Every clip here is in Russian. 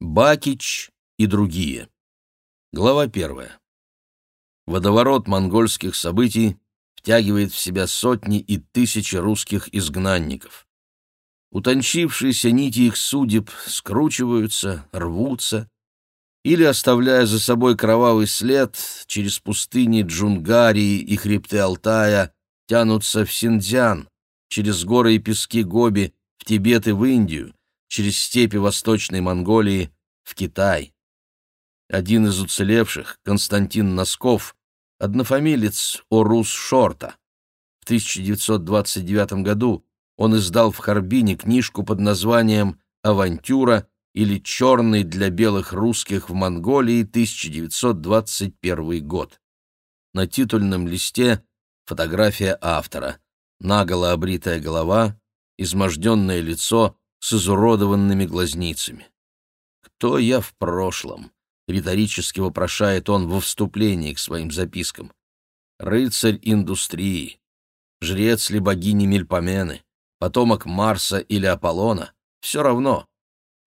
Бакич и другие. Глава первая. Водоворот монгольских событий втягивает в себя сотни и тысячи русских изгнанников. Утончившиеся нити их судеб скручиваются, рвутся, или, оставляя за собой кровавый след, через пустыни Джунгарии и хребты Алтая тянутся в Синьцзян, через горы и пески Гоби, в Тибет и в Индию, через степи Восточной Монголии, в Китай. Один из уцелевших, Константин Носков, однофамилец Орус Шорта. В 1929 году он издал в Харбине книжку под названием «Авантюра» или «Черный для белых русских в Монголии 1921 год». На титульном листе фотография автора, наголо обритая голова, изможденное лицо с изуродованными глазницами. «Кто я в прошлом?» — риторически вопрошает он во вступлении к своим запискам. «Рыцарь индустрии, жрец ли богини Мельпомены, потомок Марса или Аполлона — все равно.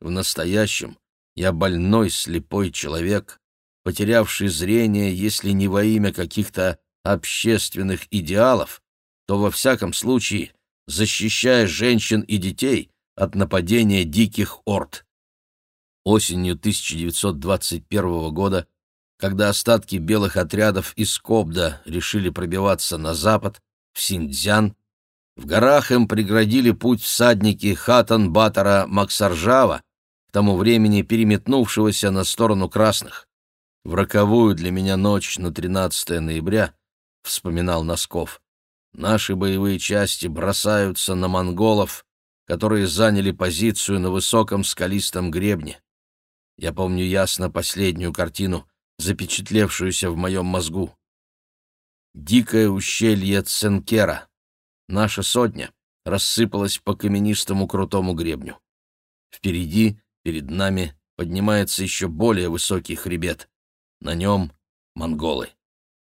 В настоящем я больной слепой человек, потерявший зрение, если не во имя каких-то общественных идеалов, то во всяком случае защищая женщин и детей от нападения диких орд. Осенью 1921 года, когда остатки белых отрядов из Кобда решили пробиваться на запад, в Синьцзян, в горах им преградили путь всадники Хатан-Батора Максаржава, тому времени переметнувшегося на сторону красных. В роковую для меня ночь на 13 ноября, вспоминал Носков, наши боевые части бросаются на монголов, которые заняли позицию на высоком скалистом гребне. Я помню ясно последнюю картину, запечатлевшуюся в моем мозгу. Дикое ущелье Ценкера. Наша сотня рассыпалась по каменистому крутому гребню. Впереди Перед нами поднимается еще более высокий хребет. На нем — монголы.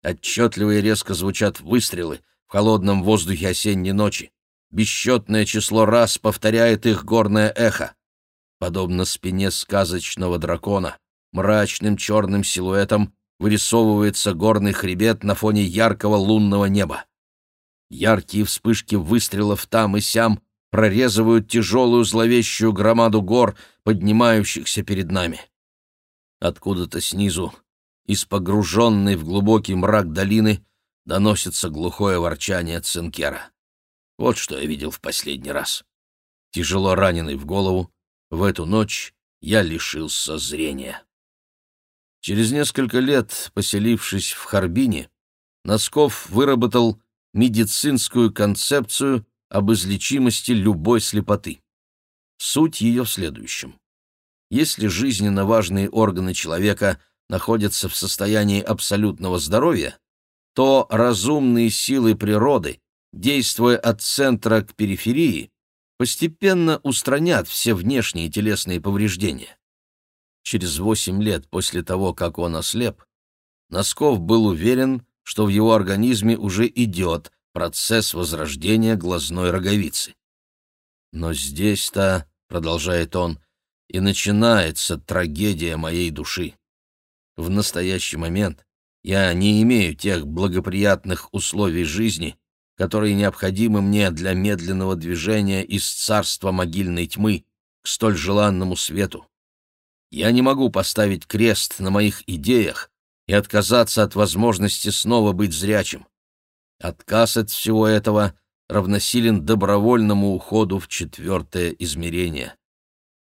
Отчетливо и резко звучат выстрелы в холодном воздухе осенней ночи. Бесчетное число раз повторяет их горное эхо. Подобно спине сказочного дракона, мрачным черным силуэтом вырисовывается горный хребет на фоне яркого лунного неба. Яркие вспышки выстрелов там и сям прорезывают тяжелую зловещую громаду гор, поднимающихся перед нами. Откуда-то снизу, из погруженной в глубокий мрак долины, доносится глухое ворчание Цинкера. Вот что я видел в последний раз. Тяжело раненый в голову, в эту ночь я лишился зрения. Через несколько лет, поселившись в Харбине, Носков выработал медицинскую концепцию об излечимости любой слепоты. Суть ее в следующем. Если жизненно важные органы человека находятся в состоянии абсолютного здоровья, то разумные силы природы, действуя от центра к периферии, постепенно устранят все внешние телесные повреждения. Через восемь лет после того, как он ослеп, Носков был уверен, что в его организме уже идет процесс возрождения глазной роговицы. Но здесь-то, продолжает он, и начинается трагедия моей души. В настоящий момент я не имею тех благоприятных условий жизни, которые необходимы мне для медленного движения из царства могильной тьмы к столь желанному свету. Я не могу поставить крест на моих идеях и отказаться от возможности снова быть зрячим. Отказ от всего этого равносилен добровольному уходу в четвертое измерение.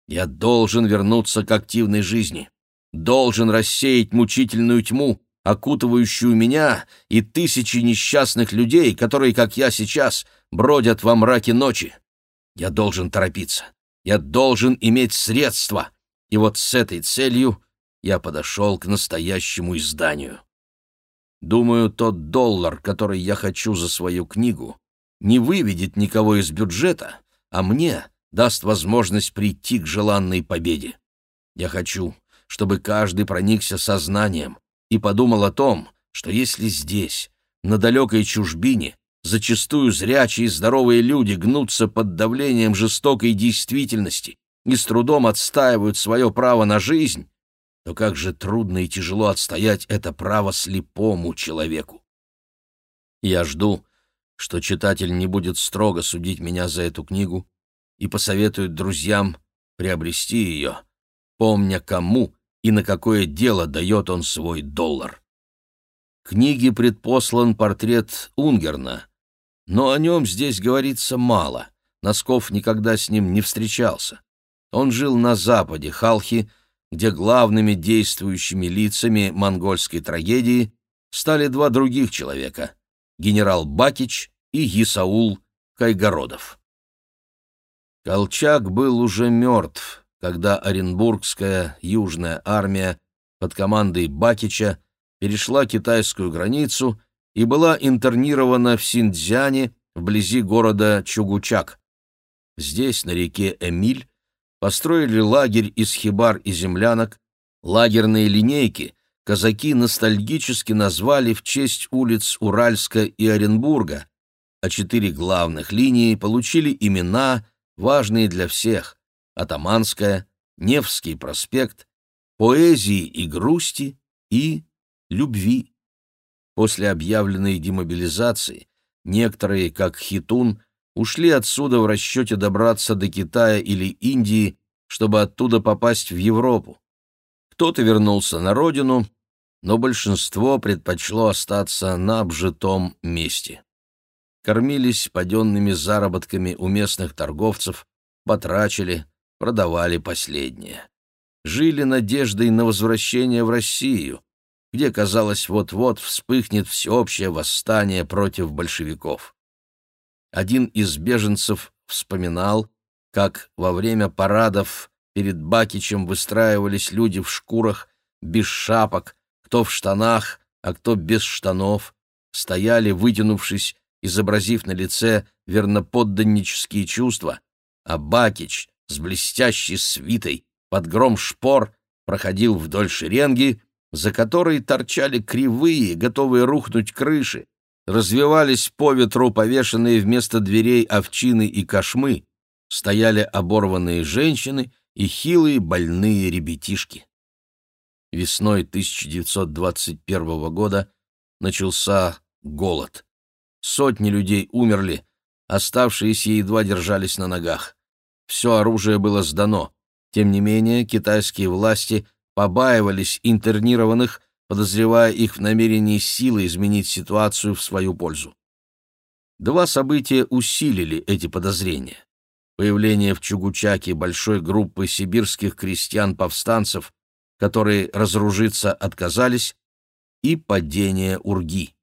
Я должен вернуться к активной жизни, должен рассеять мучительную тьму, окутывающую меня и тысячи несчастных людей, которые, как я сейчас, бродят во мраке ночи. Я должен торопиться, я должен иметь средства, и вот с этой целью я подошел к настоящему изданию. Думаю, тот доллар, который я хочу за свою книгу, не выведет никого из бюджета, а мне даст возможность прийти к желанной победе. Я хочу, чтобы каждый проникся сознанием и подумал о том, что если здесь, на далекой чужбине, зачастую зрячие и здоровые люди гнутся под давлением жестокой действительности, и с трудом отстаивают свое право на жизнь, то как же трудно и тяжело отстоять это право слепому человеку. Я жду, что читатель не будет строго судить меня за эту книгу и посоветует друзьям приобрести ее, помня кому и на какое дело дает он свой доллар. Книге предпослан портрет Унгерна, но о нем здесь говорится мало. Носков никогда с ним не встречался. Он жил на западе Халхи, где главными действующими лицами монгольской трагедии стали два других человека — генерал Бакич и Исаул Кайгородов. Колчак был уже мертв, когда Оренбургская южная армия под командой Бакича перешла китайскую границу и была интернирована в Синьцзяне вблизи города Чугучак. Здесь, на реке Эмиль, построили лагерь из хибар и землянок, лагерные линейки казаки ностальгически назвали в честь улиц Уральска и Оренбурга, а четыре главных линии получили имена, важные для всех — Атаманская, Невский проспект, Поэзии и грусти и любви. После объявленной демобилизации некоторые, как Хитун, ушли отсюда в расчете добраться до Китая или Индии, чтобы оттуда попасть в Европу. Кто-то вернулся на родину, но большинство предпочло остаться на обжитом месте. Кормились паденными заработками у местных торговцев, потрачили, продавали последнее. Жили надеждой на возвращение в Россию, где, казалось, вот-вот вспыхнет всеобщее восстание против большевиков. Один из беженцев вспоминал, как во время парадов перед Бакичем выстраивались люди в шкурах, без шапок, кто в штанах, а кто без штанов, стояли, вытянувшись, изобразив на лице верноподданнические чувства, а Бакич с блестящей свитой под гром шпор проходил вдоль шеренги, за которой торчали кривые, готовые рухнуть крыши, развивались по ветру повешенные вместо дверей овчины и кошмы, стояли оборванные женщины и хилые больные ребятишки. Весной 1921 года начался голод. Сотни людей умерли, оставшиеся едва держались на ногах. Все оружие было сдано. Тем не менее, китайские власти побаивались интернированных подозревая их в намерении силой изменить ситуацию в свою пользу. Два события усилили эти подозрения. Появление в Чугучаке большой группы сибирских крестьян-повстанцев, которые разоружиться отказались, и падение Урги.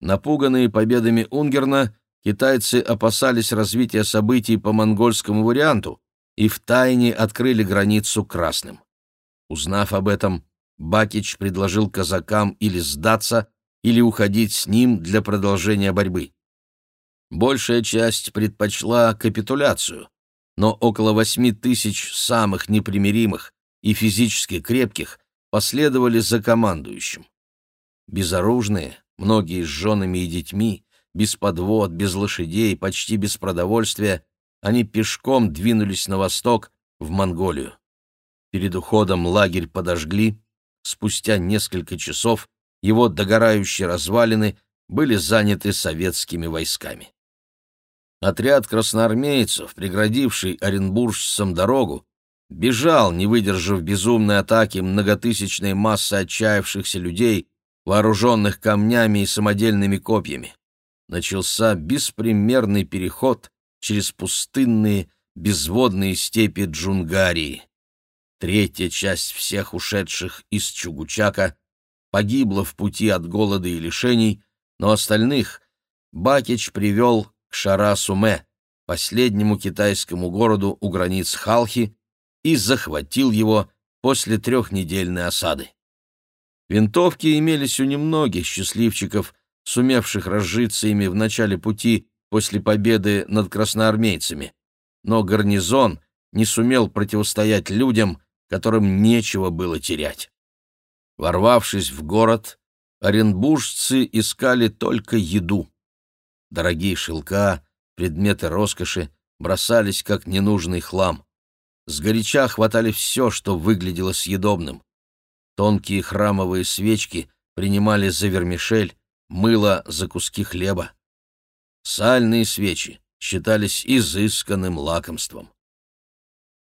Напуганные победами Унгерна, китайцы опасались развития событий по монгольскому варианту и втайне открыли границу красным. Узнав об этом, Бакич предложил казакам или сдаться, или уходить с ним для продолжения борьбы. Большая часть предпочла капитуляцию, но около восьми тысяч самых непримиримых и физически крепких последовали за командующим. Безоружные, многие с женами и детьми, без подвод, без лошадей, почти без продовольствия, они пешком двинулись на восток, в Монголию. Перед уходом лагерь подожгли, Спустя несколько часов его догорающие развалины были заняты советскими войсками. Отряд красноармейцев, преградивший оренбуржцам дорогу, бежал, не выдержав безумной атаки многотысячной массы отчаявшихся людей, вооруженных камнями и самодельными копьями. Начался беспримерный переход через пустынные, безводные степи Джунгарии. Третья часть всех ушедших из Чугучака погибла в пути от голода и лишений, но остальных Бакич привел к Шарасуме, последнему китайскому городу у границ Халхи, и захватил его после трехнедельной осады. Винтовки имелись у немногих счастливчиков, сумевших разжиться ими в начале пути после победы над красноармейцами, но гарнизон не сумел противостоять людям, которым нечего было терять. Ворвавшись в город, оренбуржцы искали только еду. Дорогие шелка, предметы роскоши бросались как ненужный хлам. сгоряча хватали все, что выглядело съедобным. Тонкие храмовые свечки принимали за вермишель, мыло за куски хлеба. Сальные свечи считались изысканным лакомством.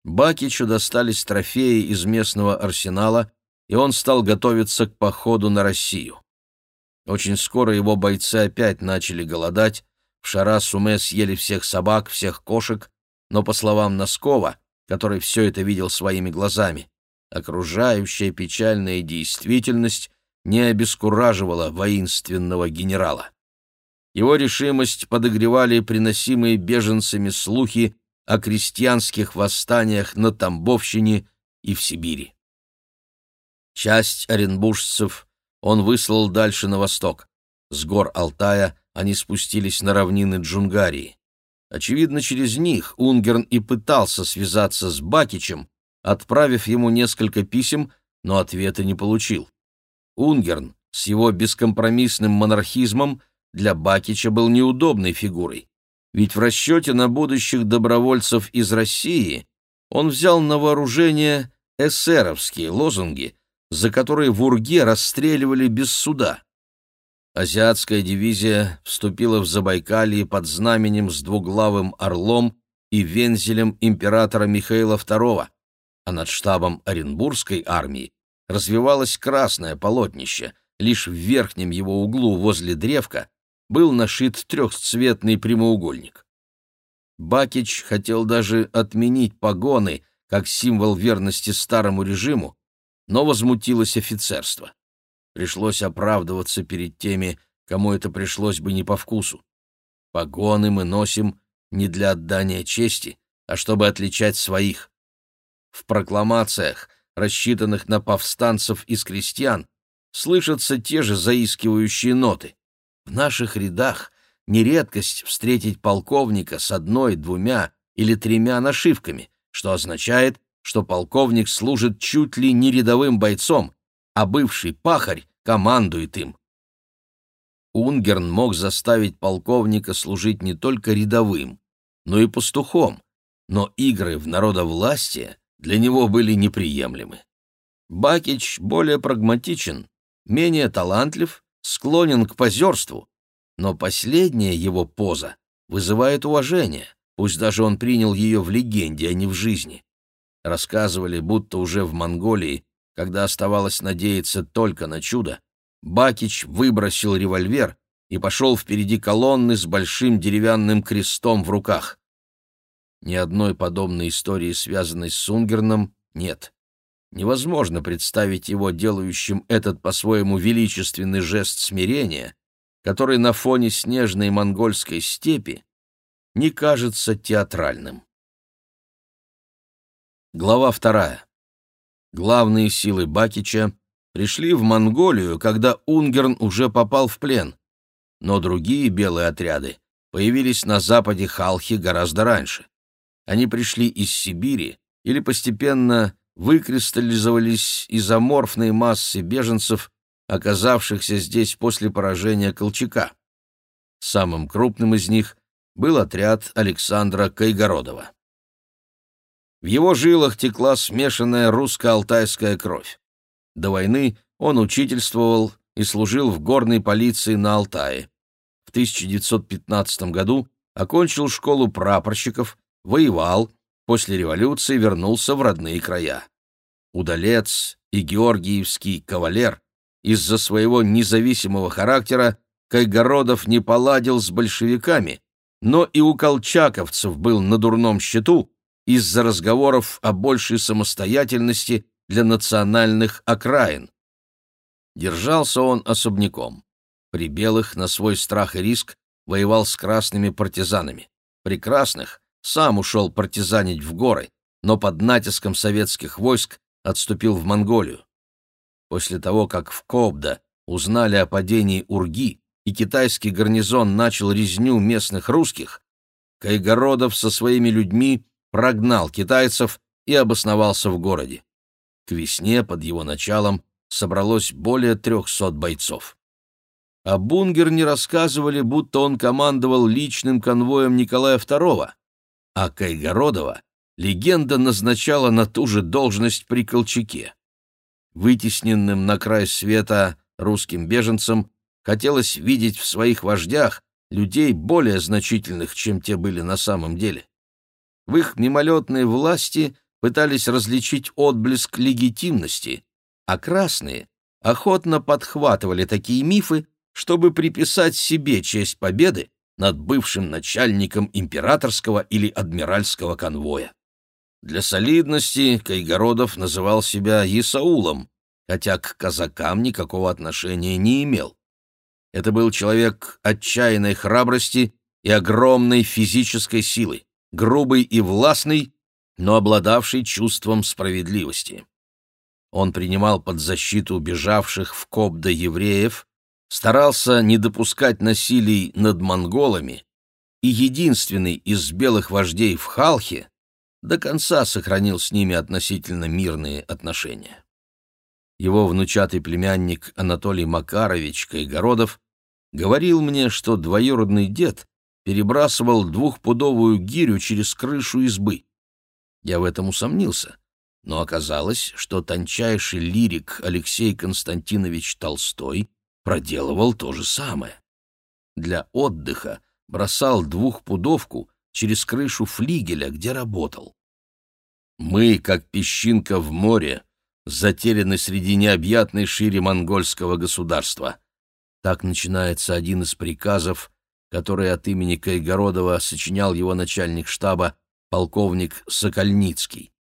Бакичу достались трофеи из местного арсенала, и он стал готовиться к походу на Россию. Очень скоро его бойцы опять начали голодать, в Шара-Суме съели всех собак, всех кошек, но, по словам Носкова, который все это видел своими глазами, окружающая печальная действительность не обескураживала воинственного генерала. Его решимость подогревали приносимые беженцами слухи о крестьянских восстаниях на Тамбовщине и в Сибири. Часть оренбуржцев он выслал дальше на восток. С гор Алтая они спустились на равнины Джунгарии. Очевидно, через них Унгерн и пытался связаться с Бакичем, отправив ему несколько писем, но ответа не получил. Унгерн с его бескомпромиссным монархизмом для Бакича был неудобной фигурой, ведь в расчете на будущих добровольцев из России он взял на вооружение эсеровские лозунги, за которые в Урге расстреливали без суда. Азиатская дивизия вступила в Забайкалье под знаменем с двуглавым орлом и вензелем императора Михаила II, а над штабом Оренбургской армии развивалось красное полотнище, лишь в верхнем его углу возле древка был нашит трехцветный прямоугольник. Бакич хотел даже отменить погоны как символ верности старому режиму, но возмутилось офицерство. Пришлось оправдываться перед теми, кому это пришлось бы не по вкусу. Погоны мы носим не для отдания чести, а чтобы отличать своих. В прокламациях, рассчитанных на повстанцев из крестьян, слышатся те же заискивающие ноты. В наших рядах нередкость встретить полковника с одной, двумя или тремя нашивками, что означает, что полковник служит чуть ли не рядовым бойцом, а бывший пахарь командует им. Унгерн мог заставить полковника служить не только рядовым, но и пастухом, но игры в народовластие для него были неприемлемы. Бакич более прагматичен, менее талантлив, склонен к позерству, но последняя его поза вызывает уважение, пусть даже он принял ее в легенде, а не в жизни. Рассказывали, будто уже в Монголии, когда оставалось надеяться только на чудо, Бакич выбросил револьвер и пошел впереди колонны с большим деревянным крестом в руках. Ни одной подобной истории, связанной с Сунгерном, нет. Невозможно представить его делающим этот по-своему величественный жест смирения, который на фоне снежной монгольской степи не кажется театральным. Глава вторая. Главные силы Бакича пришли в Монголию, когда Унгерн уже попал в плен, но другие белые отряды появились на западе Халхи гораздо раньше. Они пришли из Сибири или постепенно выкристаллизовались изоморфные массы беженцев, оказавшихся здесь после поражения Колчака. Самым крупным из них был отряд Александра Кайгородова. В его жилах текла смешанная русско-алтайская кровь. До войны он учительствовал и служил в горной полиции на Алтае. В 1915 году окончил школу прапорщиков, воевал, после революции вернулся в родные края. Удалец и георгиевский кавалер из-за своего независимого характера Кайгородов не поладил с большевиками, но и у колчаковцев был на дурном счету, из-за разговоров о большей самостоятельности для национальных окраин. Держался он особняком. При белых на свой страх и риск воевал с красными партизанами. При красных сам ушел партизанить в горы, но под натиском советских войск отступил в Монголию. После того, как в Кобда узнали о падении Урги и китайский гарнизон начал резню местных русских, Кайгородов со своими людьми прогнал китайцев и обосновался в городе. К весне под его началом собралось более трехсот бойцов. А Бунгер не рассказывали, будто он командовал личным конвоем Николая II, а Кайгородова легенда назначала на ту же должность при Колчаке. Вытесненным на край света русским беженцам хотелось видеть в своих вождях людей более значительных, чем те были на самом деле. В их мимолетной власти пытались различить отблеск легитимности, а красные охотно подхватывали такие мифы, чтобы приписать себе честь победы над бывшим начальником императорского или адмиральского конвоя. Для солидности Кайгородов называл себя Исаулом, хотя к казакам никакого отношения не имел. Это был человек отчаянной храбрости и огромной физической силы, грубый и властный, но обладавший чувством справедливости. Он принимал под защиту убежавших в Кобда евреев, старался не допускать насилий над монголами и единственный из белых вождей в Халхе до конца сохранил с ними относительно мирные отношения. Его внучатый племянник Анатолий Макарович Кайгородов говорил мне, что двоюродный дед перебрасывал двухпудовую гирю через крышу избы. Я в этом усомнился, но оказалось, что тончайший лирик Алексей Константинович Толстой проделывал то же самое. Для отдыха бросал двухпудовку через крышу флигеля, где работал. Мы, как песчинка в море, затеряны среди необъятной шире монгольского государства. Так начинается один из приказов, который от имени Кайгородова сочинял его начальник штаба полковник Сокольницкий.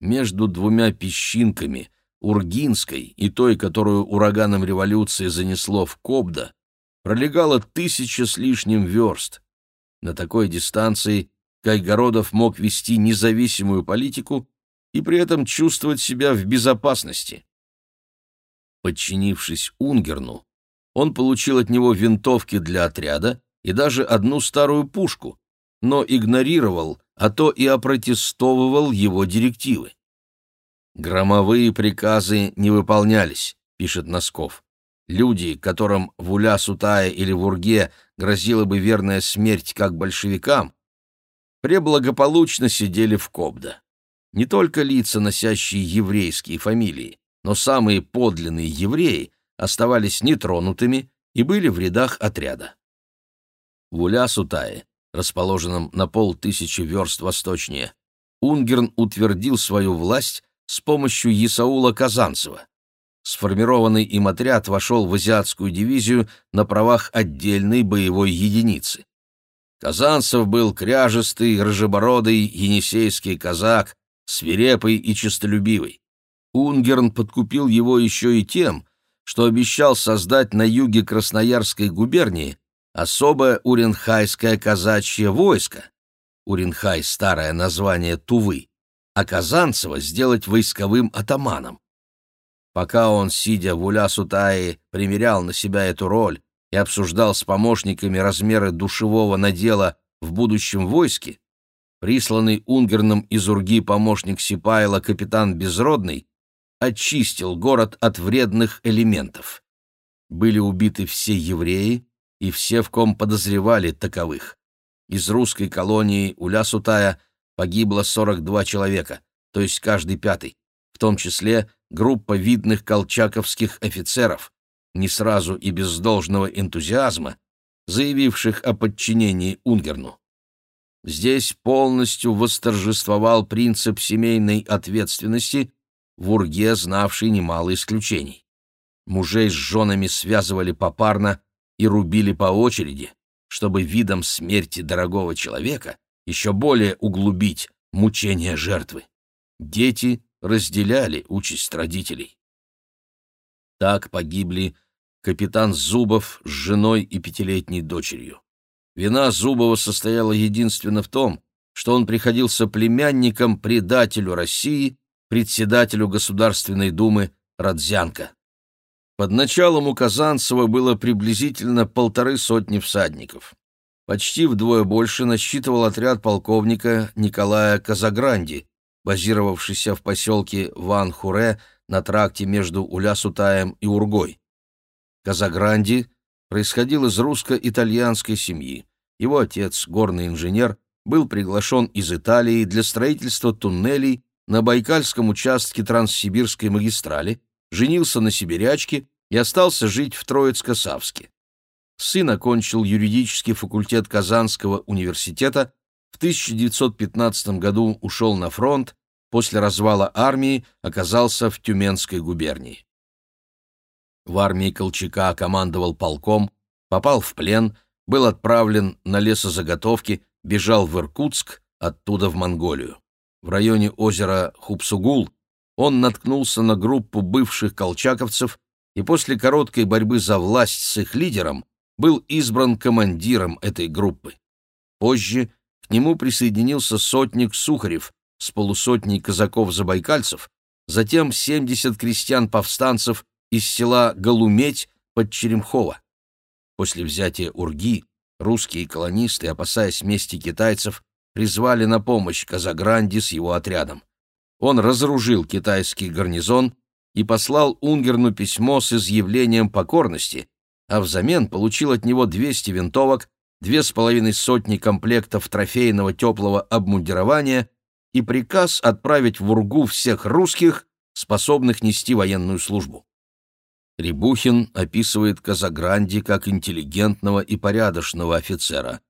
Между двумя песчинками, Ургинской и той, которую ураганом революции занесло в Кобда, пролегало тысяча с лишним верст. На такой дистанции Кайгородов мог вести независимую политику и при этом чувствовать себя в безопасности. Подчинившись Унгерну, он получил от него винтовки для отряда и даже одну старую пушку, но игнорировал, а то и опротестовывал его директивы. «Громовые приказы не выполнялись», — пишет Носков. «Люди, которым в Уля-Сутае или в Урге грозила бы верная смерть как большевикам, преблагополучно сидели в Кобда. Не только лица, носящие еврейские фамилии, но самые подлинные евреи оставались нетронутыми и были в рядах отряда. В Уля-Сутае, расположенном на полтысячи верст восточнее, Унгерн утвердил свою власть с помощью Исаула Казанцева. Сформированный им отряд вошел в азиатскую дивизию на правах отдельной боевой единицы. Казанцев был кряжестый, рыжебородый, енисейский казак, свирепый и честолюбивый. Унгерн подкупил его еще и тем, что обещал создать на юге Красноярской губернии особое уренхайское казачье войско. Уренхай — старое название Тувы, а Казанцева сделать войсковым атаманом. Пока он, сидя в Уля-Сутае, примерял на себя эту роль и обсуждал с помощниками размеры душевого надела в будущем войске, присланный Унгерном из Урги помощник Сипайла капитан Безродный очистил город от вредных элементов. Были убиты все евреи и все, в ком подозревали таковых. Из русской колонии Уля-Сутая погибло 42 человека, то есть каждый пятый, в том числе группа видных колчаковских офицеров, не сразу и без должного энтузиазма, заявивших о подчинении Унгерну. Здесь полностью восторжествовал принцип семейной ответственности, в Урге знавший немало исключений. Мужей с женами связывали попарно и рубили по очереди, чтобы видом смерти дорогого человека еще более углубить мучения жертвы. Дети разделяли участь родителей. Так погибли капитан Зубов с женой и пятилетней дочерью. Вина Зубова состояла единственно в том, что он приходился племянником предателю России, председателю Государственной Думы Родзянко. Под началом у Казанцева было приблизительно полторы сотни всадников. Почти вдвое больше насчитывал отряд полковника Николая Казагранди, базировавшийся в поселке Ван-Хуре на тракте между Уля-Сутаем и Ургой. Казагранди происходил из русско-итальянской семьи. Его отец, горный инженер, был приглашен из Италии для строительства туннелей на Байкальском участке Транссибирской магистрали, женился на сибирячке и остался жить в Троицко-Савске. Сын окончил юридический факультет Казанского университета, в 1915 году ушел на фронт, после развала армии оказался в Тюменской губернии. В армии Колчака командовал полком, попал в плен, был отправлен на лесозаготовки, бежал в Иркутск, оттуда в Монголию. В районе озера Хупсугул он наткнулся на группу бывших колчаковцев и после короткой борьбы за власть с их лидером был избран командиром этой группы. Позже к нему присоединился сотник Сухарев с полусотней казаков-забайкальцев, затем 70 крестьян-повстанцев из села Голуметь под Черемхово. После взятия Урги русские колонисты, опасаясь мести китайцев, призвали на помощь Казагранди с его отрядом. Он разоружил китайский гарнизон и послал Унгерну письмо с изъявлением покорности, а взамен получил от него 200 винтовок, две с половиной сотни комплектов трофейного теплого обмундирования и приказ отправить в Ургу всех русских, способных нести военную службу. Рябухин описывает Казагранди как интеллигентного и порядочного офицера,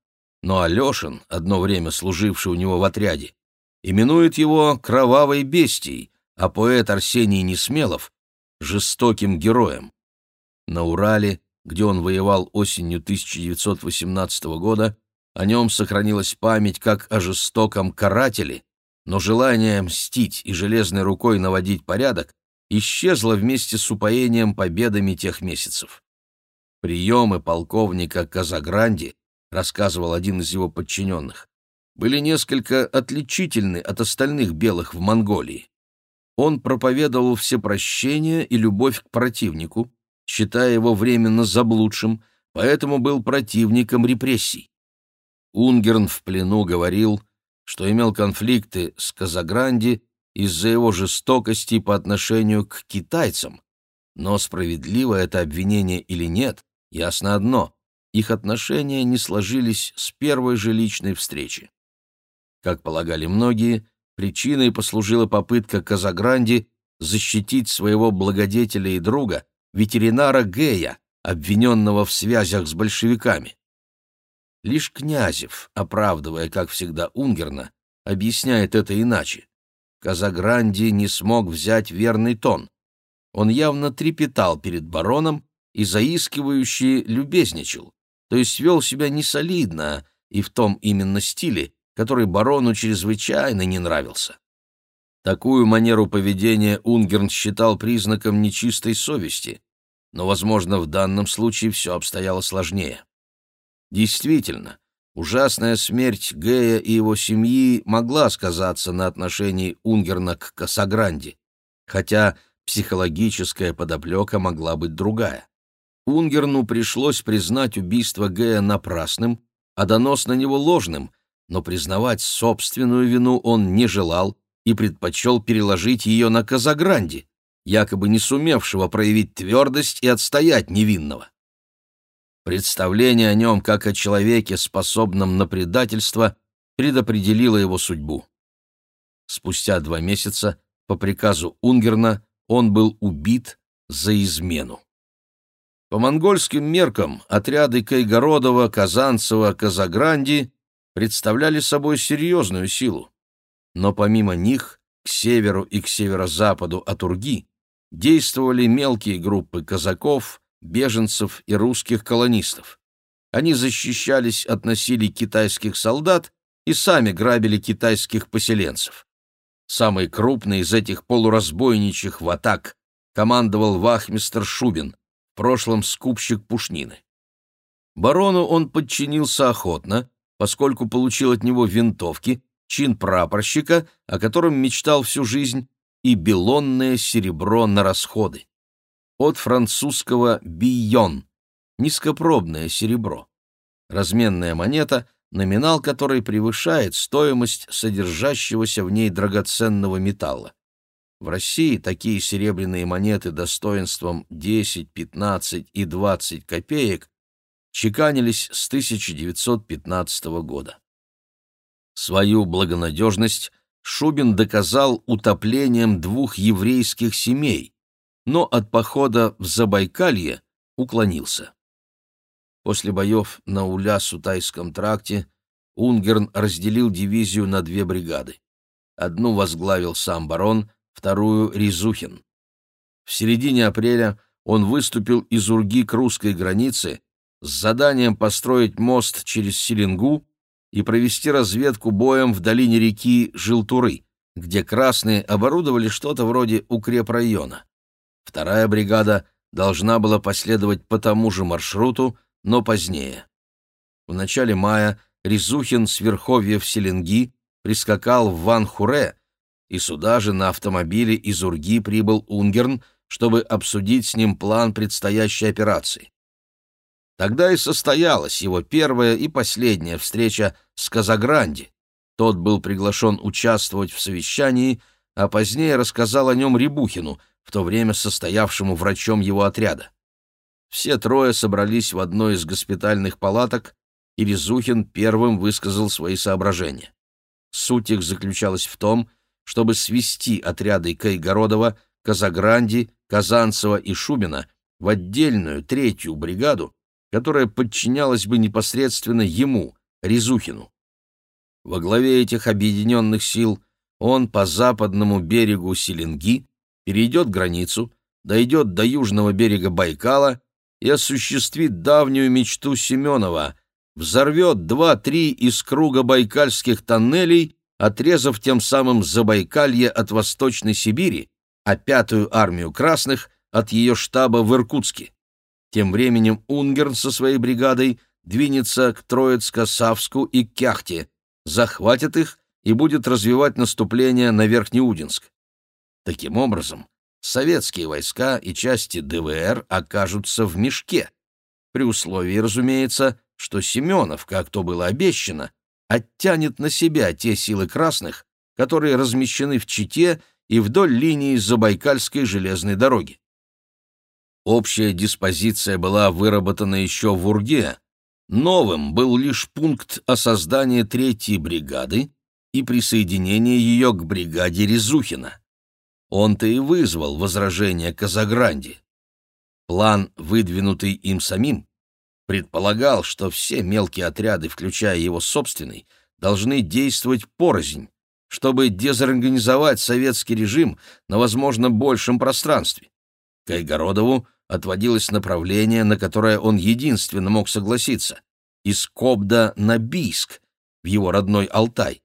но Алешин, одно время служивший у него в отряде, именует его «кровавой бестией», а поэт Арсений Несмелов — жестоким героем. На Урале, где он воевал осенью 1918 года, о нем сохранилась память как о жестоком карателе, но желание мстить и железной рукой наводить порядок исчезло вместе с упоением победами тех месяцев. Приемы полковника Казагранди, рассказывал один из его подчиненных, были несколько отличительны от остальных белых в Монголии. Он проповедовал всепрощение и любовь к противнику, считая его временно заблудшим, поэтому был противником репрессий. Унгерн в плену говорил, что имел конфликты с Казагранди из-за его жестокости по отношению к китайцам. Но справедливо это обвинение или нет, ясно одно — их отношения не сложились с первой же личной встречи. Как полагали многие, причиной послужила попытка Казагранди защитить своего благодетеля и друга, ветеринара Гея, обвиненного в связях с большевиками. Лишь Князев, оправдывая, как всегда, Унгерна, объясняет это иначе. Казагранди не смог взять верный тон. Он явно трепетал перед бароном и заискивающе любезничал, то есть вел себя несолидно и в том именно стиле, который барону чрезвычайно не нравился. Такую манеру поведения Унгерн считал признаком нечистой совести, но, возможно, в данном случае все обстояло сложнее. Действительно, ужасная смерть Гея и его семьи могла сказаться на отношении Унгерна к Касагранде, хотя психологическая подоплека могла быть другая. Унгерну пришлось признать убийство Гея напрасным, а донос на него ложным, но признавать собственную вину он не желал и предпочел переложить ее на Казагранди, якобы не сумевшего проявить твердость и отстоять невинного. Представление о нем как о человеке, способном на предательство, предопределило его судьбу. Спустя два месяца, по приказу Унгерна, он был убит за измену. По монгольским меркам отряды Кайгородова, Казанцева, Казагранди представляли собой серьезную силу. Но помимо них, к северу и к северо-западу от Урги действовали мелкие группы казаков, беженцев и русских колонистов. Они защищались от насилий китайских солдат и сами грабили китайских поселенцев. Самый крупный из этих полуразбойничьих в атак командовал вахмистр Шубин, в прошлом скупщик пушнины. Барону он подчинился охотно, поскольку получил от него винтовки, чин прапорщика, о котором мечтал всю жизнь, и белонное серебро на расходы. От французского «бийон» — низкопробное серебро. Разменная монета, номинал которой превышает стоимость содержащегося в ней драгоценного металла. В России такие серебряные монеты достоинством 10, 15 и 20 копеек чеканились с 1915 года. Свою благонадежность Шубин доказал утоплением двух еврейских семей, но от похода в Забайкалье уклонился. После боев на Уля-Сутайском тракте Унгерн разделил дивизию на две бригады. Одну возглавил сам барон, вторую — Ризухин. В середине апреля он выступил из Урги к русской границе с заданием построить мост через Селенгу и провести разведку боем в долине реки Жилтуры, где красные оборудовали что-то вроде укрепрайона. Вторая бригада должна была последовать по тому же маршруту, но позднее. В начале мая Резухин с Верховья в Селенги прискакал в Ван-Хуре, и сюда же на автомобиле из Урги прибыл Унгерн, чтобы обсудить с ним план предстоящей операции. Тогда и состоялась его первая и последняя встреча с Казагранди. Тот был приглашен участвовать в совещании, а позднее рассказал о нем Рябухину, в то время состоявшему врачом его отряда. Все трое собрались в одной из госпитальных палаток, и Резухин первым высказал свои соображения. Суть их заключалась в том, чтобы свести отряды Кайгородова, Казагранди, Казанцева и Шубина в отдельную третью бригаду, которая подчинялась бы непосредственно ему, Резухину. Во главе этих объединенных сил он по западному берегу Селенги перейдет границу, дойдет до южного берега Байкала и осуществит давнюю мечту Семенова — взорвет два-три из круга байкальских тоннелей, отрезав тем самым Забайкалье от Восточной Сибири, а пятую армию красных — от ее штаба в Иркутске. Тем временем Унгерн со своей бригадой двинется к Троицко-Савску и Кяхте, захватит их и будет развивать наступление на Верхнеудинск. Таким образом, советские войска и части ДВР окажутся в мешке, при условии, разумеется, что Семенов, как то было обещано, оттянет на себя те силы красных, которые размещены в Чите и вдоль линии Забайкальской железной дороги. Общая диспозиция была выработана еще в Урге. Новым был лишь пункт о создании третьей бригады и присоединении ее к бригаде Резухина. Он-то и вызвал возражение Казагранди. План, выдвинутый им самим, предполагал, что все мелкие отряды, включая его собственный, должны действовать порознь, чтобы дезорганизовать советский режим на, возможно, большем пространстве. Кайгородову отводилось направление, на которое он единственно мог согласиться — из Кобда на Бийск, в его родной Алтай.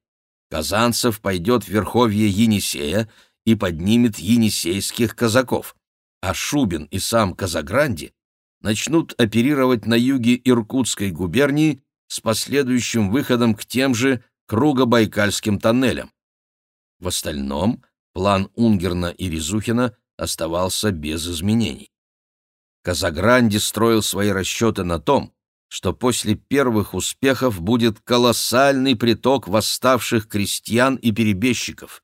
Казанцев пойдет в верховье Енисея и поднимет енисейских казаков, а Шубин и сам Казагранди начнут оперировать на юге Иркутской губернии с последующим выходом к тем же Кругобайкальским тоннелям. В остальном план Унгерна и Резухина оставался без изменений. Казагранди строил свои расчеты на том, что после первых успехов будет колоссальный приток восставших крестьян и перебежчиков.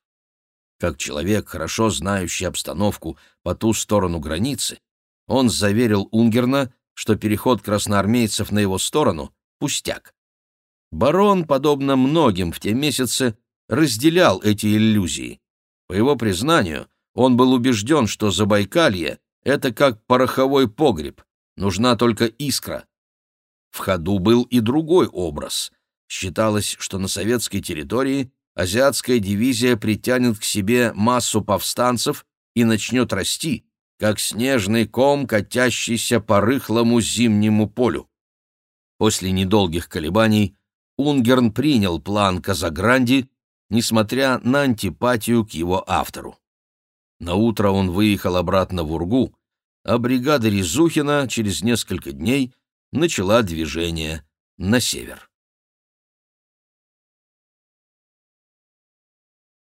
Как человек, хорошо знающий обстановку по ту сторону границы, он заверил Унгерна, что переход красноармейцев на его сторону — пустяк. Барон, подобно многим в те месяцы, разделял эти иллюзии. По его признанию, он был убежден, что Забайкалье это как пороховой погреб, нужна только искра. В ходу был и другой образ. Считалось, что на советской территории азиатская дивизия притянет к себе массу повстанцев и начнет расти, как снежный ком, катящийся по рыхлому зимнему полю. После недолгих колебаний Унгерн принял план Казагранди, несмотря на антипатию к его автору. На утро он выехал обратно в Ургу, а бригада Резухина через несколько дней начала движение на север.